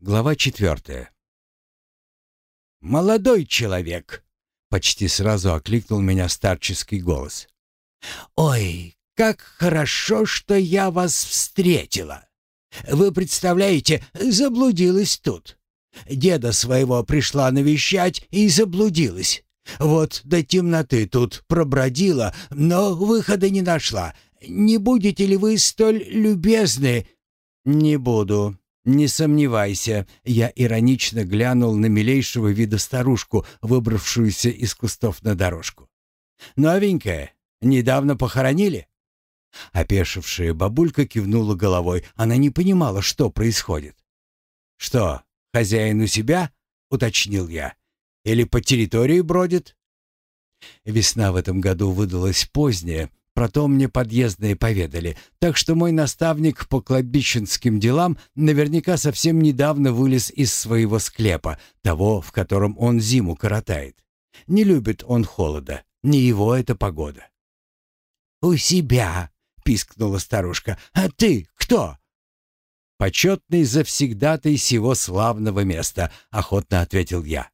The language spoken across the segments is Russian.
Глава четвертая. «Молодой человек!» — почти сразу окликнул меня старческий голос. «Ой, как хорошо, что я вас встретила! Вы представляете, заблудилась тут. Деда своего пришла навещать и заблудилась. Вот до темноты тут пробродила, но выхода не нашла. Не будете ли вы столь любезны?» «Не буду. Не сомневайся». Я иронично глянул на милейшего вида старушку, выбравшуюся из кустов на дорожку. «Новенькая? Недавно похоронили?» Опешившая бабулька кивнула головой. Она не понимала, что происходит. «Что, хозяин у себя?» — уточнил я. «Или по территории бродит?» Весна в этом году выдалась поздняя, про то мне подъездные поведали, так что мой наставник по кладбищенским делам наверняка совсем недавно вылез из своего склепа, того, в котором он зиму коротает. Не любит он холода, не его эта погода. «У себя!» — пискнула старушка. «А ты кто?» «Почетный завсегдатый сего славного места», — охотно ответил я.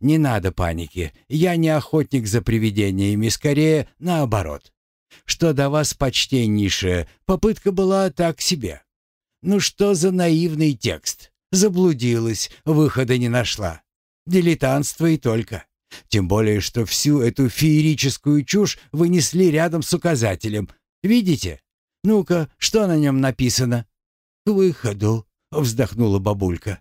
«Не надо паники. Я не охотник за привидениями, скорее наоборот. Что до вас, почтеннейшее, попытка была так себе. Ну что за наивный текст? Заблудилась, выхода не нашла. Дилетантство и только. Тем более, что всю эту феерическую чушь вынесли рядом с указателем. Видите? Ну-ка, что на нем написано? «К выходу», — вздохнула бабулька.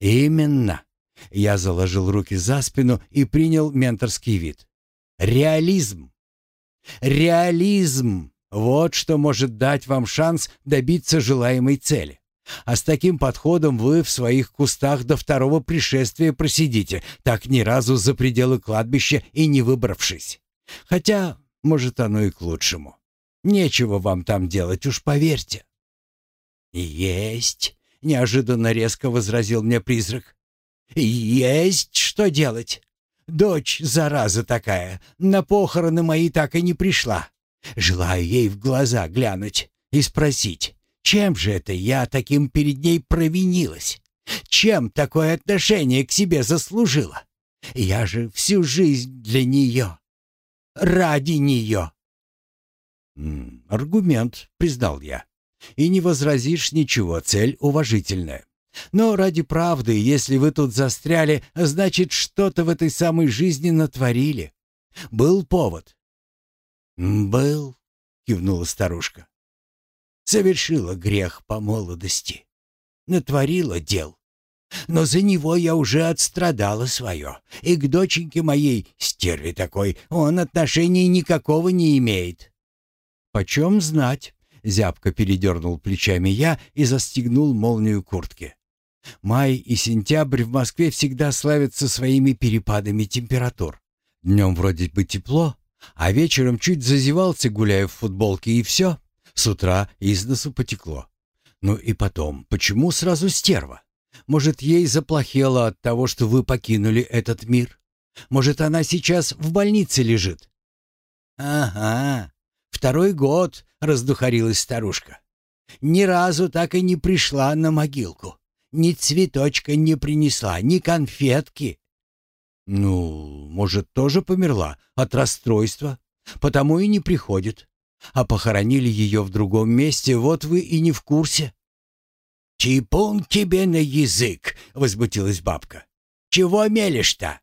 «Именно». Я заложил руки за спину и принял менторский вид. «Реализм. Реализм. Вот что может дать вам шанс добиться желаемой цели. А с таким подходом вы в своих кустах до второго пришествия просидите, так ни разу за пределы кладбища и не выбравшись. Хотя, может, оно и к лучшему. Нечего вам там делать, уж поверьте. «Есть!» — неожиданно резко возразил мне призрак. «Есть что делать. Дочь, зараза такая, на похороны мои так и не пришла. Желаю ей в глаза глянуть и спросить, чем же это я таким перед ней провинилась? Чем такое отношение к себе заслужила? Я же всю жизнь для нее. Ради нее. «Аргумент», — признал я. «И не возразишь ничего, цель уважительная. Но ради правды, если вы тут застряли, значит, что-то в этой самой жизни натворили. Был повод». «Был», — кивнула старушка совершила грех по молодости, натворила дел. Но за него я уже отстрадала свое, и к доченьке моей, стерви такой, он отношения никакого не имеет». «Почем знать?» — зябко передернул плечами я и застегнул молнию куртки. Май и сентябрь в Москве всегда славятся своими перепадами температур. Днем вроде бы тепло, а вечером чуть зазевался, гуляя в футболке, и все. С утра из носу потекло. Ну и потом, почему сразу стерва? Может, ей заплохело от того, что вы покинули этот мир? Может, она сейчас в больнице лежит? Ага, второй год, раздухарилась старушка. Ни разу так и не пришла на могилку. Ни цветочка не принесла, ни конфетки. Ну, может, тоже померла от расстройства, потому и не приходит а похоронили ее в другом месте, вот вы и не в курсе». «Чипун тебе на язык!» — возмутилась бабка. «Чего мелешь-то?»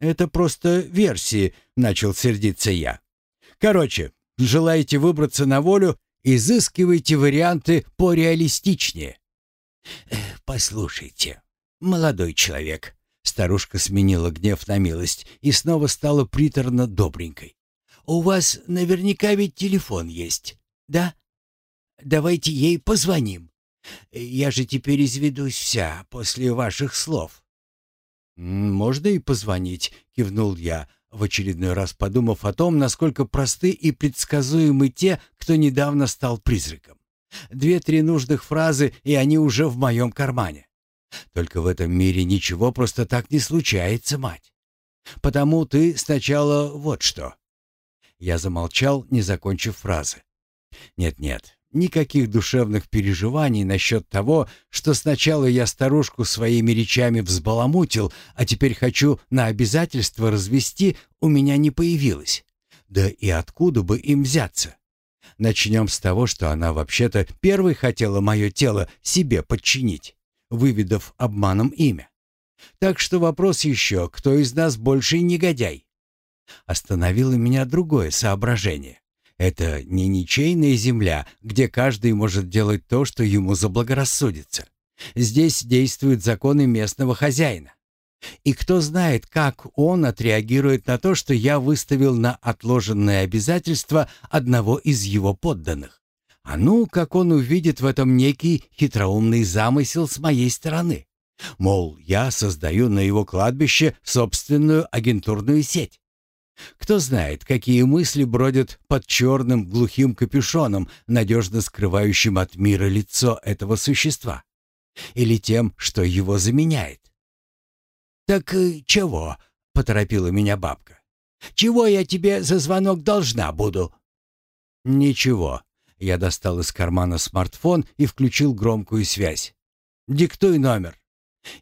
«Это просто версии», — начал сердиться я. «Короче, желаете выбраться на волю, изыскивайте варианты пореалистичнее». «Послушайте, молодой человек», — старушка сменила гнев на милость и снова стала приторно добренькой. У вас наверняка ведь телефон есть, да? Давайте ей позвоним. Я же теперь изведусь вся после ваших слов». «Можно и позвонить», — кивнул я, в очередной раз подумав о том, насколько просты и предсказуемы те, кто недавно стал призраком. Две-три нужных фразы, и они уже в моем кармане. Только в этом мире ничего просто так не случается, мать. Потому ты сначала вот что. Я замолчал, не закончив фразы. Нет-нет, Никаких душевных переживаний насчет того, что сначала я старушку своими речами взбаламутил, а теперь хочу на обязательство развести, у меня не появилось. Да и откуда бы им взяться? Начнем с того, что она вообще-то первой хотела мое тело себе подчинить, выведав обманом имя. Так что вопрос еще, кто из нас больше негодяй? Остановило меня другое соображение. Это не ничейная земля, где каждый может делать то, что ему заблагорассудится. Здесь действуют законы местного хозяина. И кто знает, как он отреагирует на то, что я выставил на отложенное обязательство одного из его подданных. А ну, как он увидит в этом некий хитроумный замысел с моей стороны. Мол, я создаю на его кладбище собственную агентурную сеть. Кто знает, какие мысли бродят под черным глухим капюшоном, надежно скрывающим от мира лицо этого существа. Или тем, что его заменяет. «Так э, чего?» — поторопила меня бабка. «Чего я тебе за звонок должна буду?» «Ничего». Я достал из кармана смартфон и включил громкую связь. «Диктуй номер».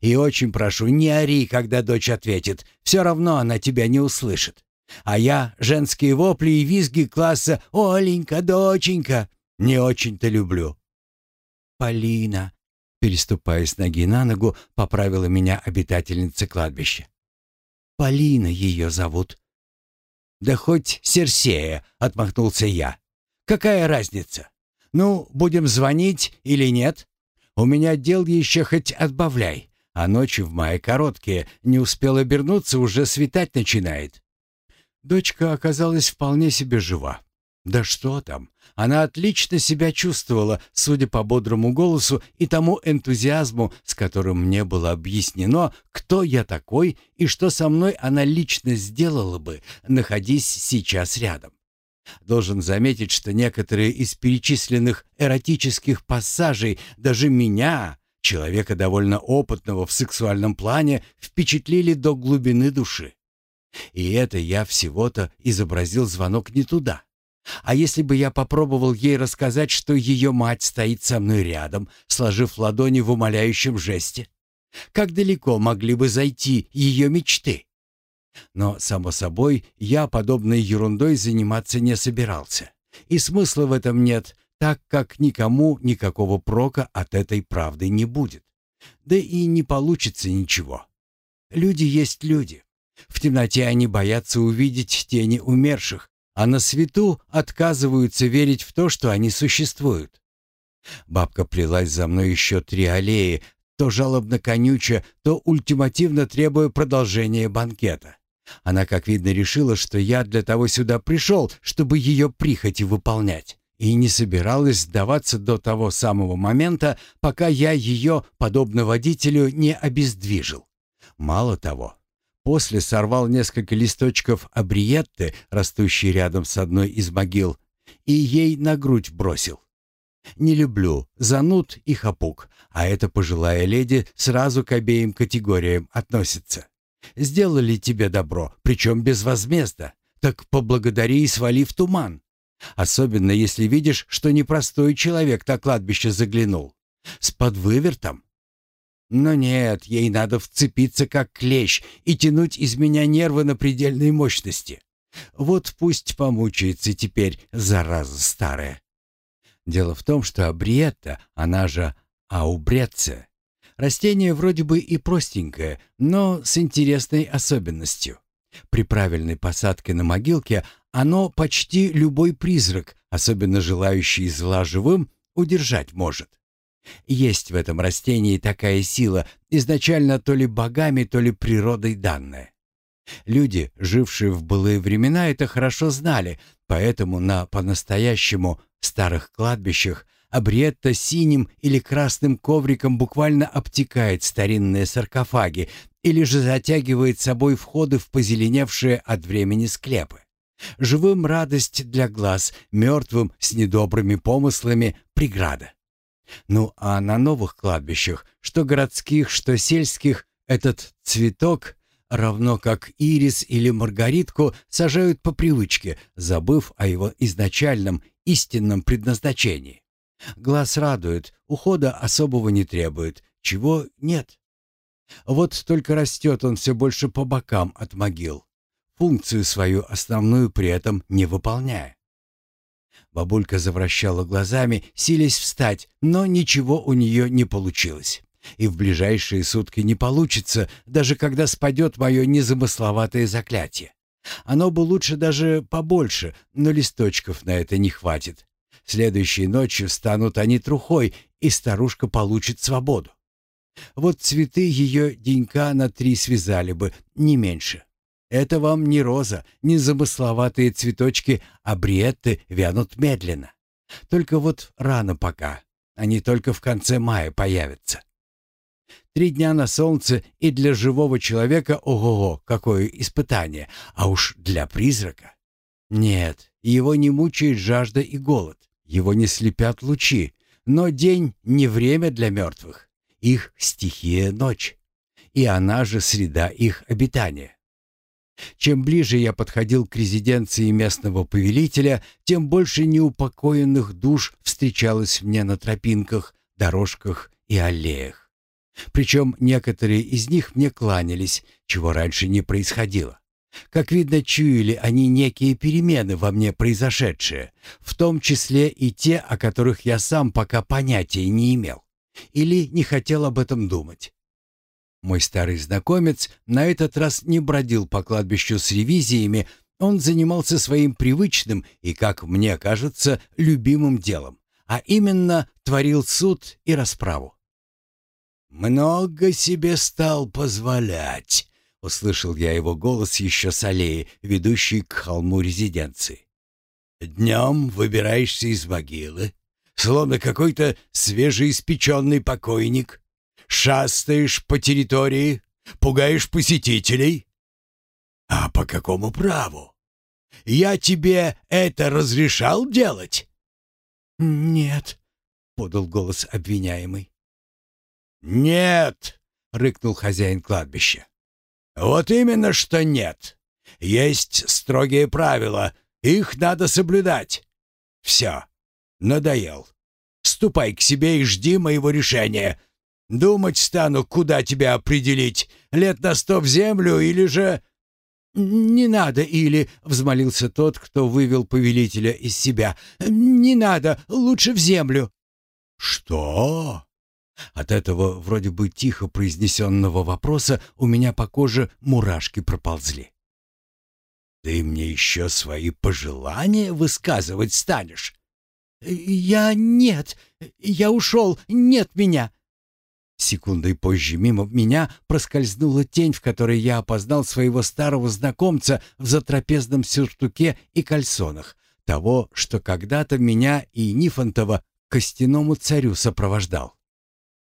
«И очень прошу, не ори, когда дочь ответит. Все равно она тебя не услышит. А я женские вопли и визги класса «Оленька, доченька» не очень-то люблю. «Полина», переступая с ноги на ногу, поправила меня обитательница кладбища. «Полина ее зовут». «Да хоть Серсея», — отмахнулся я. «Какая разница? Ну, будем звонить или нет? У меня дел еще хоть отбавляй, а ночи в мае короткие, не успел обернуться, уже светать начинает. Дочка оказалась вполне себе жива. Да что там, она отлично себя чувствовала, судя по бодрому голосу и тому энтузиазму, с которым мне было объяснено, кто я такой и что со мной она лично сделала бы, находясь сейчас рядом. Должен заметить, что некоторые из перечисленных эротических пассажей даже меня, человека довольно опытного в сексуальном плане, впечатлили до глубины души. И это я всего-то изобразил звонок не туда. А если бы я попробовал ей рассказать, что ее мать стоит со мной рядом, сложив ладони в умоляющем жесте? Как далеко могли бы зайти ее мечты? Но, само собой, я подобной ерундой заниматься не собирался. И смысла в этом нет, так как никому никакого прока от этой правды не будет. Да и не получится ничего. Люди есть люди. В темноте они боятся увидеть тени умерших, а на свету отказываются верить в то, что они существуют. Бабка плелась за мной еще три аллеи, то жалобно конюча, то ультимативно требуя продолжения банкета. Она, как видно, решила, что я для того сюда пришел, чтобы ее прихоти выполнять, и не собиралась сдаваться до того самого момента, пока я ее, подобно водителю, не обездвижил. Мало того, После сорвал несколько листочков абриетты, растущей рядом с одной из могил, и ей на грудь бросил. Не люблю зануд и хапук, а эта пожилая леди сразу к обеим категориям относится. Сделали тебе добро, причем безвозмездно, так поблагодари и свали в туман. Особенно если видишь, что непростой человек на кладбище заглянул. С подвывертом но нет, ей надо вцепиться как клещ и тянуть из меня нервы на предельной мощности. Вот пусть помучается теперь, зараза старая. Дело в том, что абриетта, она же аубреция, растение вроде бы и простенькое, но с интересной особенностью. При правильной посадке на могилке оно почти любой призрак, особенно желающий зла живым, удержать может. Есть в этом растении такая сила, изначально то ли богами, то ли природой данная. Люди, жившие в былые времена, это хорошо знали, поэтому на по-настоящему старых кладбищах Абриетта синим или красным ковриком буквально обтекает старинные саркофаги или же затягивает собой входы в позеленевшие от времени склепы. Живым радость для глаз, мертвым с недобрыми помыслами преграда. Ну а на новых кладбищах, что городских, что сельских, этот цветок, равно как ирис или маргаритку, сажают по привычке, забыв о его изначальном истинном предназначении. Глаз радует, ухода особого не требует, чего нет. Вот только растет он все больше по бокам от могил, функцию свою основную при этом не выполняя. Бабулька завращала глазами, силясь встать, но ничего у нее не получилось. И в ближайшие сутки не получится, даже когда спадет мое незамысловатое заклятие. Оно бы лучше даже побольше, но листочков на это не хватит. Следующей ночью станут они трухой, и старушка получит свободу. Вот цветы ее денька на три связали бы, не меньше. Это вам не роза, не замысловатые цветочки, а бриетты вянут медленно. Только вот рано пока. Они только в конце мая появятся. Три дня на солнце и для живого человека ого-го, какое испытание, а уж для призрака. Нет, его не мучает жажда и голод, его не слепят лучи, но день не время для мертвых, их стихия ночь, и она же среда их обитания. Чем ближе я подходил к резиденции местного повелителя, тем больше неупокоенных душ встречалось мне на тропинках, дорожках и аллеях. Причем некоторые из них мне кланялись, чего раньше не происходило. Как видно, чуяли они некие перемены во мне произошедшие, в том числе и те, о которых я сам пока понятия не имел. Или не хотел об этом думать. Мой старый знакомец на этот раз не бродил по кладбищу с ревизиями, он занимался своим привычным и, как мне кажется, любимым делом, а именно творил суд и расправу. «Много себе стал позволять», — услышал я его голос еще с аллеи, ведущей к холму резиденции. «Днем выбираешься из могилы, словно какой-то свежеиспеченный покойник, шастаешь по территории, пугаешь посетителей. А по какому праву? Я тебе это разрешал делать?» «Нет», — подал голос обвиняемый. «Нет!» — рыкнул хозяин кладбища. «Вот именно что нет. Есть строгие правила, их надо соблюдать. Все, надоел. Ступай к себе и жди моего решения. Думать стану, куда тебя определить, лет на сто в землю или же...» «Не надо, или...» — взмолился тот, кто вывел повелителя из себя. «Не надо, лучше в землю». «Что?» От этого вроде бы тихо произнесенного вопроса у меня по коже мурашки проползли. «Ты мне еще свои пожелания высказывать станешь?» «Я нет, я ушел, нет меня!» Секундой позже мимо меня проскользнула тень, в которой я опознал своего старого знакомца в затрапезном сюртуке и кальсонах, того, что когда-то меня и Нифонтова костяному царю сопровождал.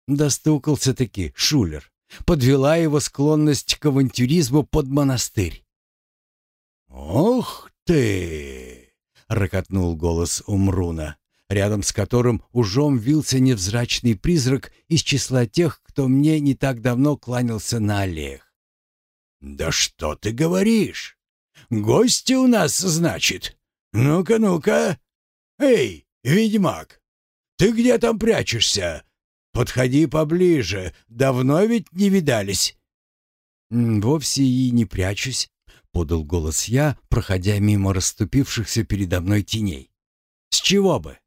Достукался-таки Шулер. Подвела его склонность к авантюризму под монастырь. «Ох ты!» — рокотнул голос Умруна, рядом с которым ужом вился невзрачный призрак из числа тех, кто мне не так давно кланялся на аллеях. «Да что ты говоришь? Гости у нас, значит? Ну-ка, ну-ка! Эй, ведьмак, ты где там прячешься? Подходи поближе, давно ведь не видались». «Вовсе и не прячусь», — подал голос я, проходя мимо расступившихся передо мной теней. «С чего бы?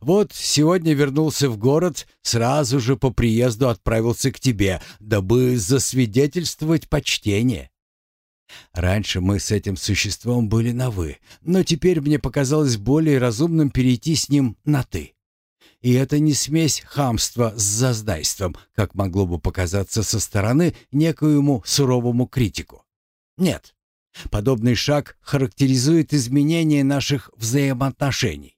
Вот сегодня вернулся в город, сразу же по приезду отправился к тебе, дабы засвидетельствовать почтение». Раньше мы с этим существом были на «вы», но теперь мне показалось более разумным перейти с ним на «ты». И это не смесь хамства с заздайством, как могло бы показаться со стороны некоему суровому критику. Нет. Подобный шаг характеризует изменение наших взаимоотношений.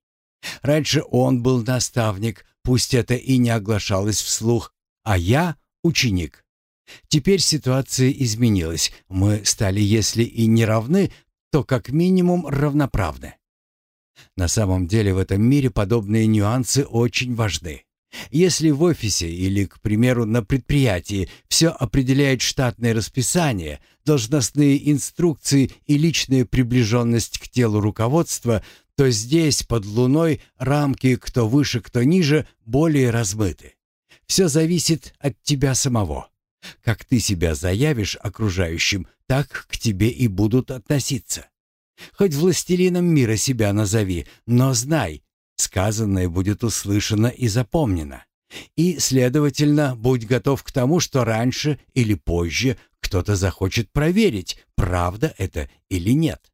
Раньше он был наставник, пусть это и не оглашалось вслух, а я — ученик. Теперь ситуация изменилась. Мы стали, если и не равны, то как минимум равноправны. На самом деле в этом мире подобные нюансы очень важны. Если в офисе или, к примеру, на предприятии все определяет штатное расписание, должностные инструкции и личная приближенность к телу руководства, то здесь, под луной, рамки кто выше, кто ниже, более размыты. Все зависит от тебя самого. Как ты себя заявишь окружающим, так к тебе и будут относиться. Хоть властелином мира себя назови, но знай, сказанное будет услышано и запомнено. И, следовательно, будь готов к тому, что раньше или позже кто-то захочет проверить, правда это или нет.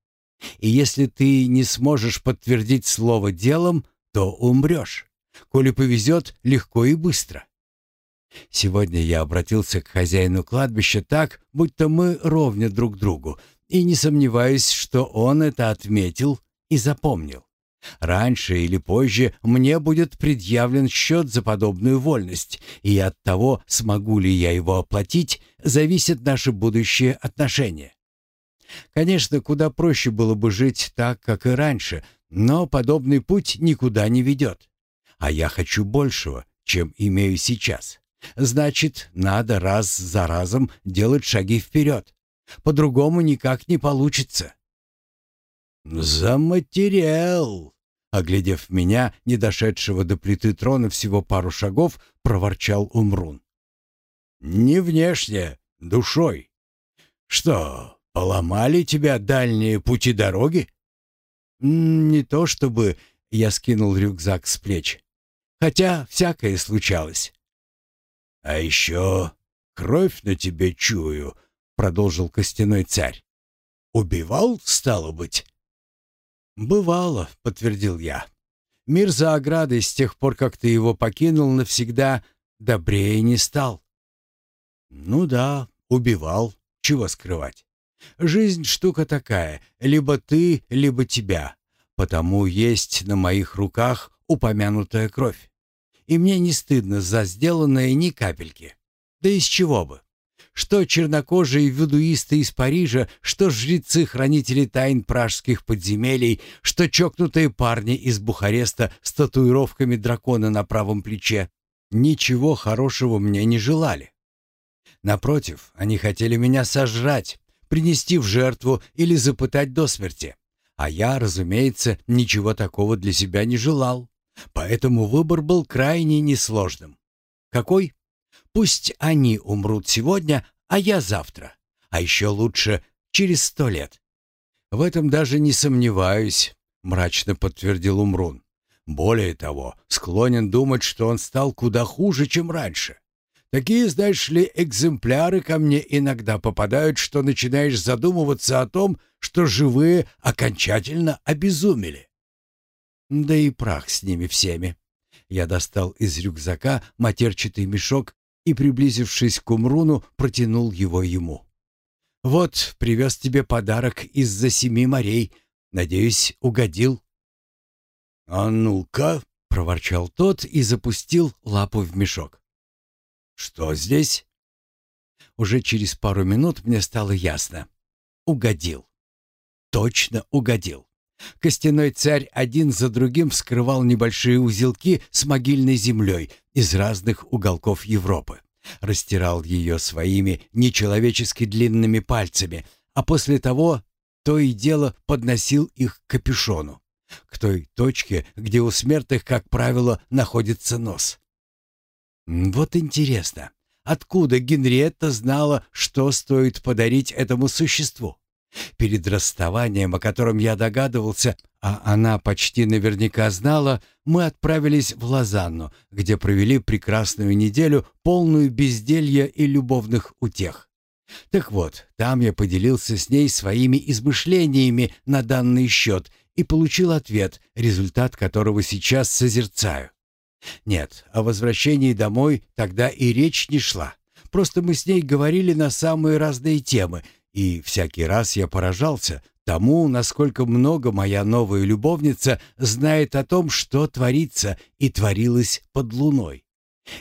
И если ты не сможешь подтвердить слово делом, то умрешь. Коли повезет, легко и быстро. Сегодня я обратился к хозяину кладбища так, будто мы ровня друг другу, и не сомневаюсь, что он это отметил и запомнил. Раньше или позже мне будет предъявлен счет за подобную вольность, и от того, смогу ли я его оплатить, зависит наше будущее отношение. Конечно, куда проще было бы жить так, как и раньше, но подобный путь никуда не ведет. А я хочу большего, чем имею сейчас. Значит, надо раз за разом делать шаги вперед. По-другому никак не получится. «За материал!» Оглядев меня, не дошедшего до плиты трона всего пару шагов, проворчал Умрун. «Не внешне, душой. Что, поломали тебя дальние пути дороги?» «Не то чтобы...» — я скинул рюкзак с плеч. «Хотя всякое случалось». «А еще кровь на тебе чую», — продолжил костяной царь. «Убивал, стало быть?» «Бывало», — подтвердил я. «Мир за оградой с тех пор, как ты его покинул навсегда, добрее не стал». «Ну да, убивал. Чего скрывать? Жизнь штука такая, либо ты, либо тебя. Потому есть на моих руках упомянутая кровь. И мне не стыдно за сделанное ни капельки. Да из чего бы? Что чернокожие ведуисты из Парижа, что жрецы-хранители тайн пражских подземелий, что чокнутые парни из Бухареста с татуировками дракона на правом плече, ничего хорошего мне не желали. Напротив, они хотели меня сожрать, принести в жертву или запытать до смерти. А я, разумеется, ничего такого для себя не желал. Поэтому выбор был крайне несложным. Какой? Пусть они умрут сегодня, а я завтра. А еще лучше через сто лет. В этом даже не сомневаюсь, мрачно подтвердил Умрун. Более того, склонен думать, что он стал куда хуже, чем раньше. Такие, знаешь ли, экземпляры ко мне иногда попадают, что начинаешь задумываться о том, что живые окончательно обезумели. Да и прах с ними всеми. Я достал из рюкзака матерчатый мешок и, приблизившись к Умруну, протянул его ему. «Вот, привез тебе подарок из-за семи морей. Надеюсь, угодил». «А ну-ка!» — проворчал тот и запустил лапу в мешок. «Что здесь?» Уже через пару минут мне стало ясно. Угодил. Точно угодил. Костяной царь один за другим вскрывал небольшие узелки с могильной землей из разных уголков Европы. Растирал ее своими нечеловечески длинными пальцами, а после того то и дело подносил их к капюшону, к той точке, где у смертных, как правило, находится нос. Вот интересно, откуда Генриетта знала, что стоит подарить этому существу? Перед расставанием, о котором я догадывался, а она почти наверняка знала, мы отправились в Лозанну, где провели прекрасную неделю, полную безделья и любовных утех. Так вот, там я поделился с ней своими измышлениями на данный счет и получил ответ, результат которого сейчас созерцаю. Нет, о возвращении домой тогда и речь не шла. Просто мы с ней говорили на самые разные темы — и всякий раз я поражался тому, насколько много моя новая любовница знает о том, что творится и творилось под луной.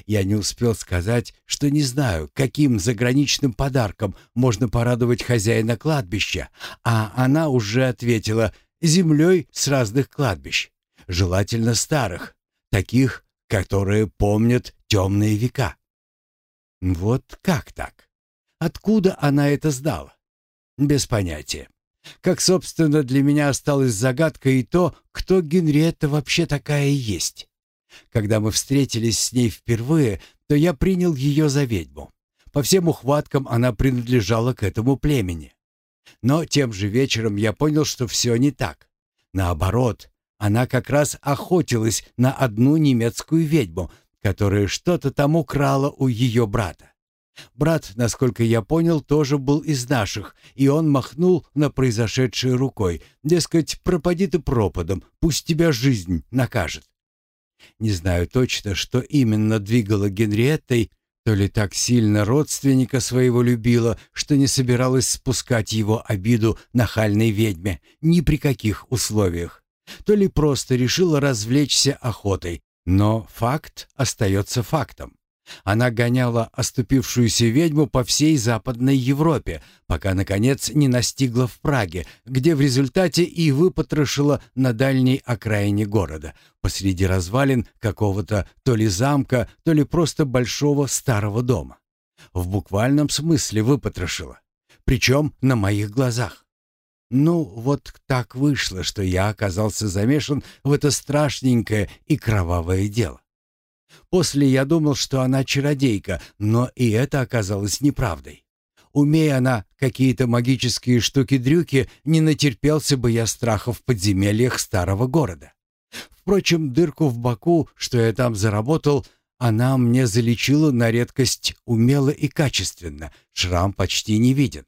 Я не успел сказать, что не знаю, каким заграничным подарком можно порадовать хозяина кладбища, а она уже ответила землей с разных кладбищ, желательно старых, таких, которые помнят темные века. Вот как так? Откуда она это знала? Без понятия. Как, собственно, для меня осталась загадкой и то, кто Генриетта вообще такая есть. Когда мы встретились с ней впервые, то я принял ее за ведьму. По всем ухваткам она принадлежала к этому племени. Но тем же вечером я понял, что все не так. Наоборот, она как раз охотилась на одну немецкую ведьму, которая что-то там украла у ее брата. Брат, насколько я понял, тоже был из наших, и он махнул на произошедшее рукой. Дескать, пропади ты пропадом, пусть тебя жизнь накажет. Не знаю точно, что именно двигало Генриеттой, то ли так сильно родственника своего любила, что не собиралась спускать его обиду нахальной ведьме ни при каких условиях, то ли просто решила развлечься охотой, но факт остается фактом. Она гоняла оступившуюся ведьму по всей Западной Европе, пока, наконец, не настигла в Праге, где в результате и выпотрошила на дальней окраине города, посреди развалин какого-то то ли замка, то ли просто большого старого дома. В буквальном смысле выпотрошила. Причем на моих глазах. Ну, вот так вышло, что я оказался замешан в это страшненькое и кровавое дело. После я думал, что она чародейка, но и это оказалось неправдой. Умея она какие-то магические штуки-дрюки, не натерпелся бы я страха в подземельях старого города. Впрочем, дырку в боку, что я там заработал, она мне залечила на редкость умело и качественно, шрам почти не виден.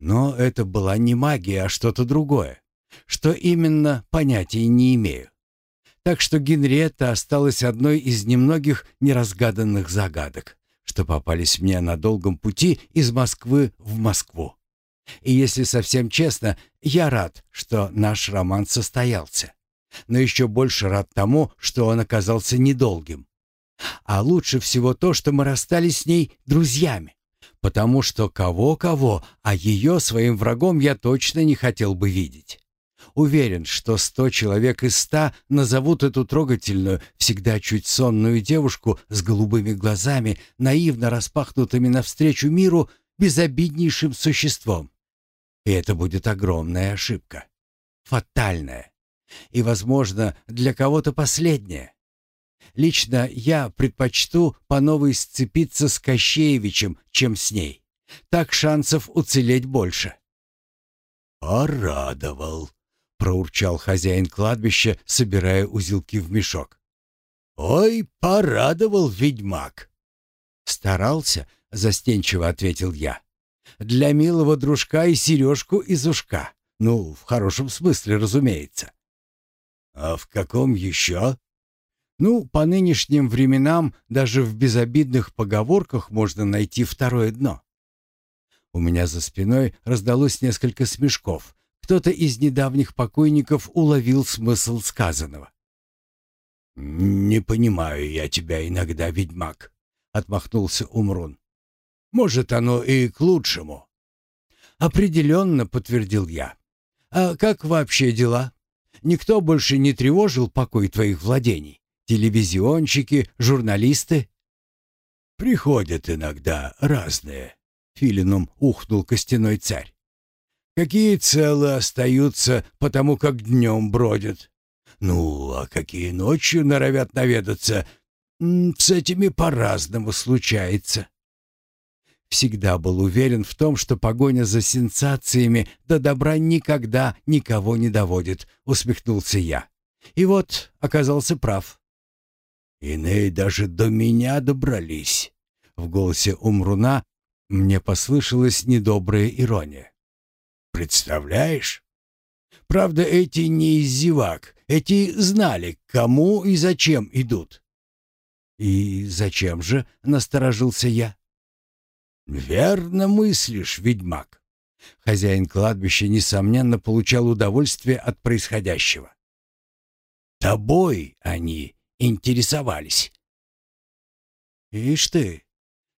Но это была не магия, а что-то другое. Что именно, понятия не имею. Так что Генриетта осталась одной из немногих неразгаданных загадок, что попались мне на долгом пути из Москвы в Москву. И если совсем честно, я рад, что наш роман состоялся. Но еще больше рад тому, что он оказался недолгим. А лучше всего то, что мы расстались с ней друзьями. Потому что кого-кого, а ее своим врагом я точно не хотел бы видеть. Уверен, что сто человек из ста назовут эту трогательную, всегда чуть сонную девушку с голубыми глазами, наивно распахнутыми навстречу миру, безобиднейшим существом. И это будет огромная ошибка. Фатальная. И, возможно, для кого-то последняя. Лично я предпочту по новой сцепиться с Кощеевичем, чем с ней. Так шансов уцелеть больше. «Порадовал», проурчал хозяин кладбища, собирая узелки в мешок. «Ой, порадовал ведьмак!» «Старался», — застенчиво ответил я. «Для милого дружка и сережку из ушка. Ну, в хорошем смысле, разумеется». «А в каком еще?» «Ну, по нынешним временам даже в безобидных поговорках можно найти второе дно». У меня за спиной раздалось несколько смешков, кто-то из недавних покойников уловил смысл сказанного. «Не понимаю я тебя иногда, ведьмак», — отмахнулся Умрун. «Может, оно и к лучшему». «Определенно», — подтвердил я. «А как вообще дела? Никто больше не тревожил покой твоих владений? Телевизионщики, журналисты?» «Приходят иногда разные», — филином ухнул костяной царь. Какие целы остаются, потому как днем бродят. Ну, а какие ночью норовят наведаться, с этими по-разному случается. Всегда был уверен в том, что погоня за сенсациями до добра никогда никого не доводит, усмехнулся я. И вот оказался прав. Иные даже до меня добрались. В голосе Умруна мне послышалась недобрая ирония. Представляешь? Правда, эти не из зевак. Эти знали, кому и зачем идут. «И зачем же?» — насторожился я. «Верно мыслишь, ведьмак». Хозяин кладбища, несомненно, получал удовольствие от происходящего. «Тобой они интересовались». «Ишь ты,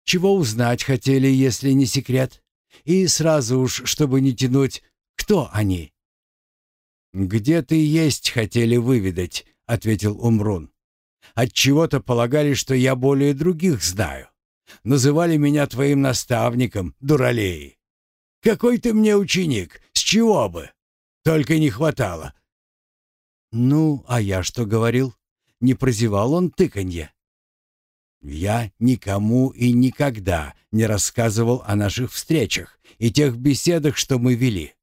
чего узнать хотели, если не секрет?» И сразу уж, чтобы не тянуть, кто они? «Где ты есть хотели выведать», — ответил Умрун. «Отчего-то полагали, что я более других знаю. Называли меня твоим наставником, дуралеи. Какой ты мне ученик? С чего бы? Только не хватало». «Ну, а я что говорил? Не прозевал он тыканье?» «Я никому и никогда не рассказывал о наших встречах и тех беседах, что мы вели.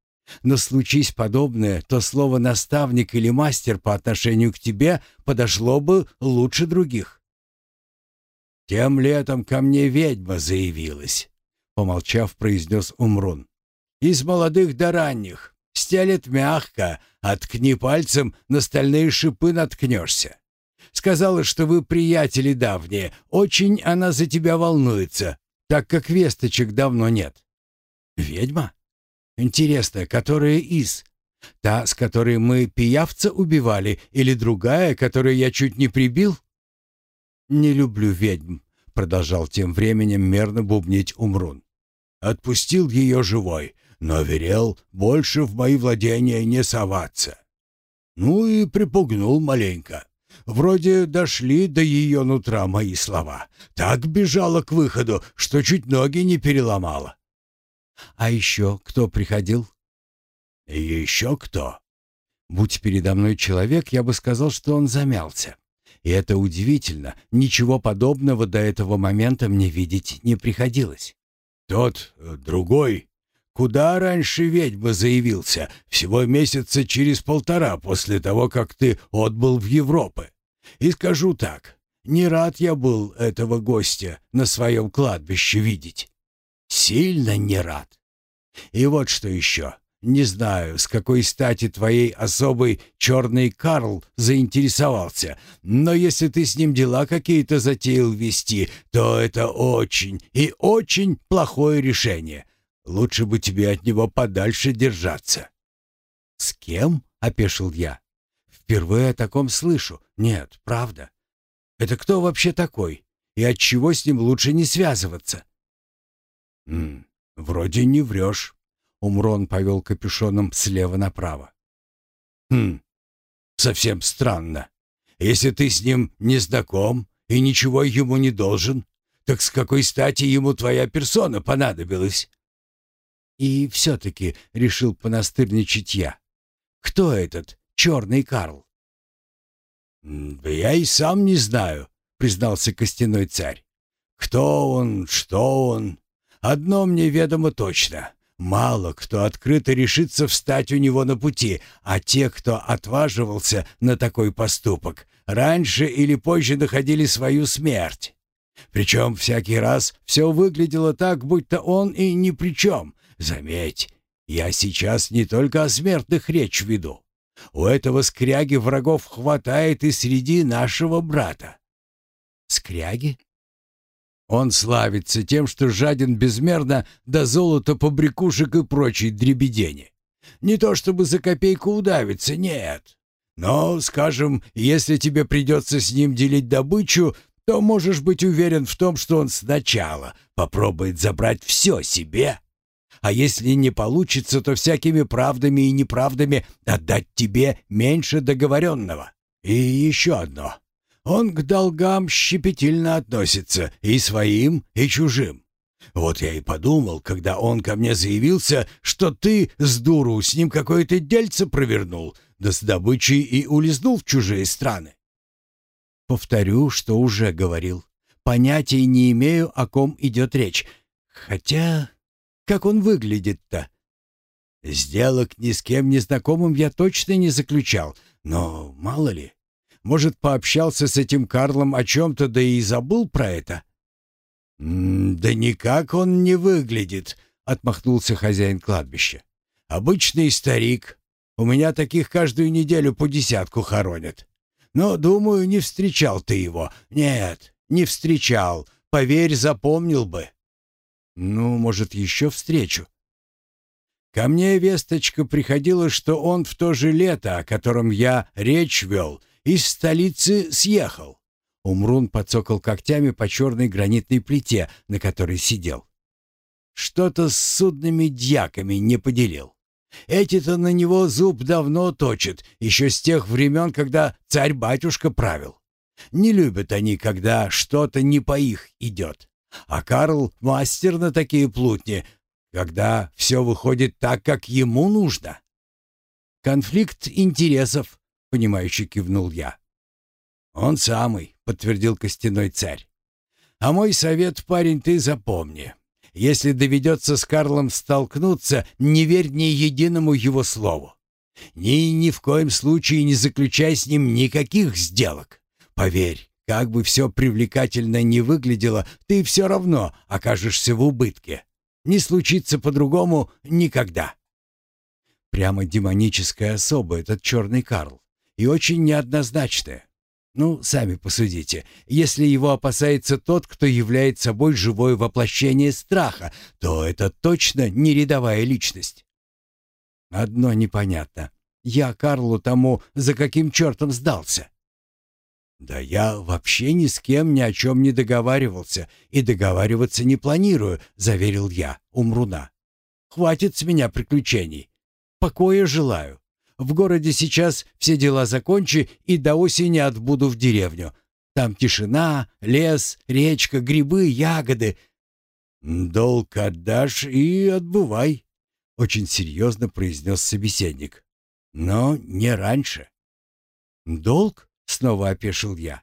Но случись подобное, то слово «наставник» или «мастер» по отношению к тебе подошло бы лучше других. «Тем летом ко мне ведьма заявилась», — помолчав, произнес Умрун. «Из молодых до ранних. Стелет мягко, откни пальцем, на стальные шипы наткнешься. Сказала, что вы приятели давние, очень она за тебя волнуется, так как весточек давно нет». «Ведьма?» Интересно, которая из? Та, с которой мы пиявца убивали, или другая, которую я чуть не прибил? Не люблю ведьм, продолжал тем временем мерно бубнить Умрун. Отпустил ее живой, но верил больше в мои владения не соваться. Ну и припугнул маленько. Вроде дошли до ее нутра мои слова. Так бежала к выходу, что чуть ноги не переломала. А еще кто приходил? Еще кто? Будь передо мной человек, я бы сказал, что он замялся. И это удивительно, ничего подобного до этого момента мне видеть не приходилось. Тот, э, другой, куда раньше ведьма заявился, всего месяца через полтора после того, как ты отбыл в Европу. И скажу так, не рад я был этого гостя на своем кладбище видеть. Сильно не рад. И вот что еще. Не знаю, с какой стати твоей особый черный Карл заинтересовался, но если ты с ним дела какие-то затеял вести, то это очень и очень плохое решение. Лучше бы тебе от него подальше держаться». «С кем?» — опешил я. «Впервые о таком слышу. Нет, правда. Это кто вообще такой? И от чего с ним лучше не связываться?» «М вроде не врешь». Умрон повел капюшоном слева направо. «Хм, совсем странно. Если ты с ним не знаком и ничего ему не должен, так с какой стати ему твоя персона понадобилась?» И все-таки решил понастырничать я. «Кто этот черный Карл?» «Да я и сам не знаю», — признался костяной царь. «Кто он, что он, Одно мне ведомо точно. Мало кто открыто решится встать у него на пути, а те, кто отваживался на такой поступок, раньше или позже находили свою смерть. Причем всякий раз все выглядело так, будто он и ни при чем. Заметь, я сейчас не только о смертных речь веду. У этого скряги врагов хватает и среди нашего брата. Скряги? Он славится тем, что жаден безмерно до золота побрякушек и прочей дребедени. Не то чтобы за копейку удавиться, нет. Но, скажем, если тебе придется с ним делить добычу, то можешь быть уверен в том, что он сначала попробует забрать все себе, а если не получится, то всякими правдами и неправдами отдать тебе меньше договоренного. И еще одно. Он к долгам щепетильно относится, и своим, и чужим. Вот я и подумал, когда он ко мне заявился, что ты с дуру с ним какое-то дельце провернул, да с добычей и улизнул в чужие страны. Повторю, что уже говорил. Понятия не имею, о ком идет речь. Хотя, как он выглядит-то? Сделок ни с кем незнакомым я точно не заключал, но мало ли. Может, пообщался с этим Карлом о чем-то, да и забыл про это?» «Да никак он не выглядит», — отмахнулся хозяин кладбища. «Обычный старик. У меня таких каждую неделю по десятку хоронят. Но, думаю, не встречал ты его. Нет, не встречал. Поверь, запомнил бы». «Ну, может, еще встречу?» Ко мне весточка приходила, что он в то же лето, о котором я речь вел, из столицы съехал». Умрун подцокал когтями по черной гранитной плите, на которой сидел. «Что-то с судными дьяками не поделил. Эти-то на него зуб давно точат, еще с тех времен, когда царь-батюшка правил. Не любят они, когда что-то не по их идет. А Карл — мастер на такие плутни. когда все выходит так, как ему нужно. Конфликт интересов, понимающе кивнул я. Он самый, подтвердил костяной царь. А мой совет, парень, ты запомни. Если доведется с Карлом столкнуться, не верь ни единому его слову. Ни ни в коем случае не заключай с ним никаких сделок. Поверь, как бы все привлекательно не выглядело, ты все равно окажешься в убытке. Не случится по-другому никогда. Прямо демоническая особа этот черный Карл. И очень неоднозначная. Ну, сами посудите. Если его опасается тот, кто является собой живое воплощение страха, то это точно не рядовая личность. Одно непонятно. Я Карлу тому за каким чертом сдался? «Да я вообще ни с кем ни о чем не договаривался и договариваться не планирую», — заверил я Умруна. «Хватит с меня приключений. Покоя желаю. В городе сейчас все дела закончи и до осени отбуду в деревню. Там тишина, лес, речка, грибы, ягоды. Долг отдашь и отбывай», — очень серьезно произнес собеседник. «Но не раньше». «Долг?» Снова опешил я.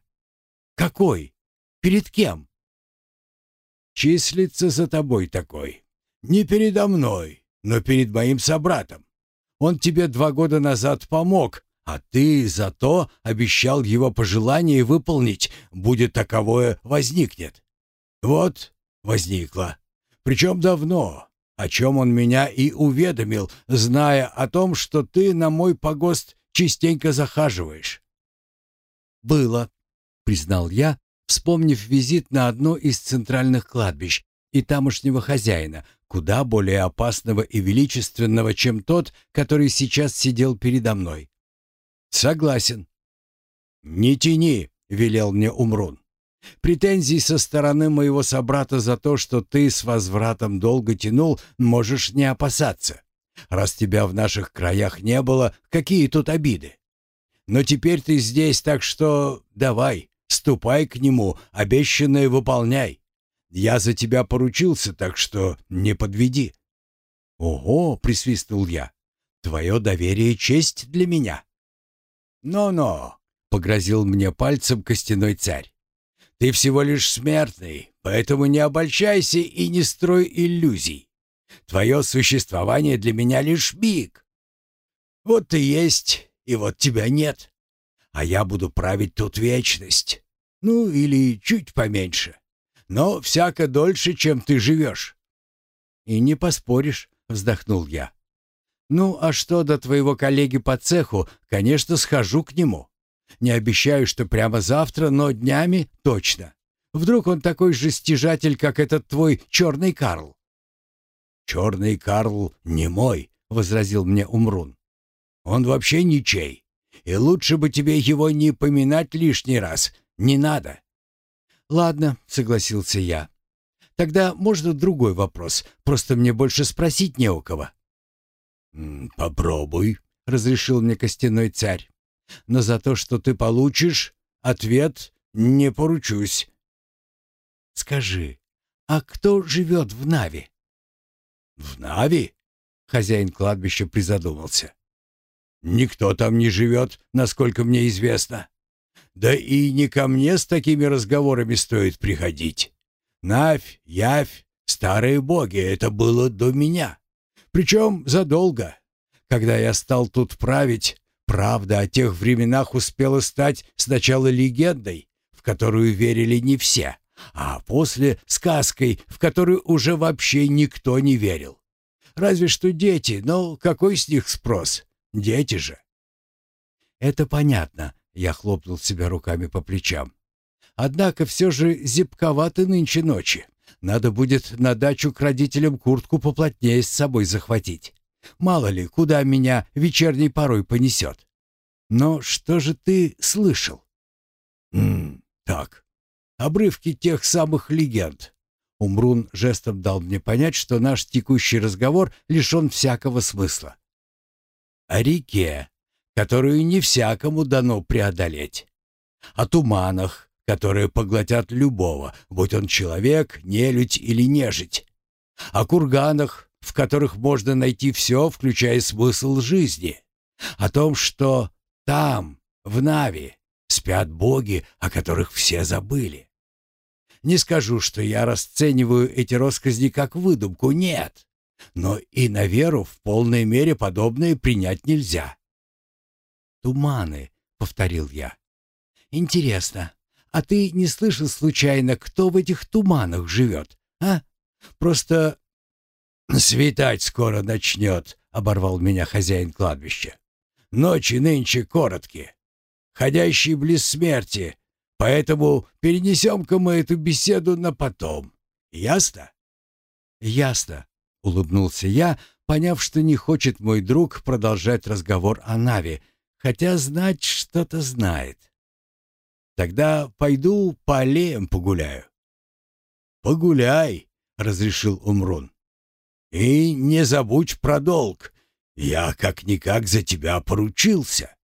«Какой? Перед кем?» «Числится за тобой такой. Не передо мной, но перед моим собратом. Он тебе два года назад помог, а ты зато обещал его пожелание выполнить, будет таковое возникнет. Вот, возникло. Причем давно, о чем он меня и уведомил, зная о том, что ты на мой погост частенько захаживаешь. «Было», — признал я, вспомнив визит на одно из центральных кладбищ и тамошнего хозяина, куда более опасного и величественного, чем тот, который сейчас сидел передо мной. «Согласен». «Не тяни», — велел мне Умрун. «Претензий со стороны моего собрата за то, что ты с возвратом долго тянул, можешь не опасаться. Раз тебя в наших краях не было, какие тут обиды? Но теперь ты здесь, так что давай, ступай к нему, обещанное выполняй. Я за тебя поручился, так что не подведи». «Ого!» — присвистнул я. «Твое доверие — честь для меня». «Но-но!» — погрозил мне пальцем костяной царь. «Ты всего лишь смертный, поэтому не обольщайся и не строй иллюзий. Твое существование для меня лишь миг. Вот ты есть, и вот тебя нет. А я буду править тут вечность. Ну, или чуть поменьше. Но всяко дольше, чем ты живешь». «И не поспоришь», — вздохнул я. «Ну, а что до твоего коллеги по цеху, конечно, схожу к нему. Не обещаю, что прямо завтра, но днями точно. Вдруг он такой же стяжатель, как этот твой черный Карл?» «Черный Карл не мой», — возразил мне Умрун. Он вообще ничей. И лучше бы тебе его не поминать лишний раз. Не надо». «Ладно», — согласился я. «Тогда можно другой вопрос. Просто мне больше спросить не у кого». «Попробуй», — разрешил мне костяной царь. «Но за то, что ты получишь, ответ не поручусь». «Скажи, а кто живет в Нави?» «В Нави?» — хозяин кладбища призадумался. Никто там не живет, насколько мне известно. Да и не ко мне с такими разговорами стоит приходить. Навь, Явь, старые боги — это было до меня. Причем задолго. Когда я стал тут править, правда о тех временах успела стать сначала легендой, в которую верили не все, а после сказкой, в которую уже вообще никто не верил. Разве что дети, но какой с них спрос? Дети же. Это понятно, я хлопнул себя руками по плечам. Однако все же зябковаты нынче ночи. Надо будет на дачу к родителям куртку поплотнее с собой захватить. Мало ли, куда меня вечерней порой понесет. Но что же ты слышал? М так, обрывки тех самых легенд. Умрун жестом дал мне понять, что наш текущий разговор лишен всякого смысла о реке, которую не всякому дано преодолеть, о туманах, которые поглотят любого, будь он человек, нелюдь или нежить, о курганах, в которых можно найти все, включая смысл жизни. О том, что там, в Нави, спят боги, о которых все забыли. Не скажу, что я расцениваю эти россказни как выдумку, нет. Но и на веру в полной мере подобное принять нельзя. «Туманы», — повторил я. «Интересно, а ты не слышал случайно, кто в этих туманах живет, а? Просто...» «Светать скоро начнет», — оборвал меня хозяин кладбища. «Ночи нынче короткие, ходящие близ смерти, поэтому перенесем-ка мы эту беседу на потом. Ясно?» «Ясно», — улыбнулся я, поняв, что не хочет мой друг продолжать разговор о Нави, хотя знать что-то знает. Тогда пойду по аллеям погуляю. Погуляй, разрешил Умрун. И не забудь про долг. Я как-никак за тебя поручился.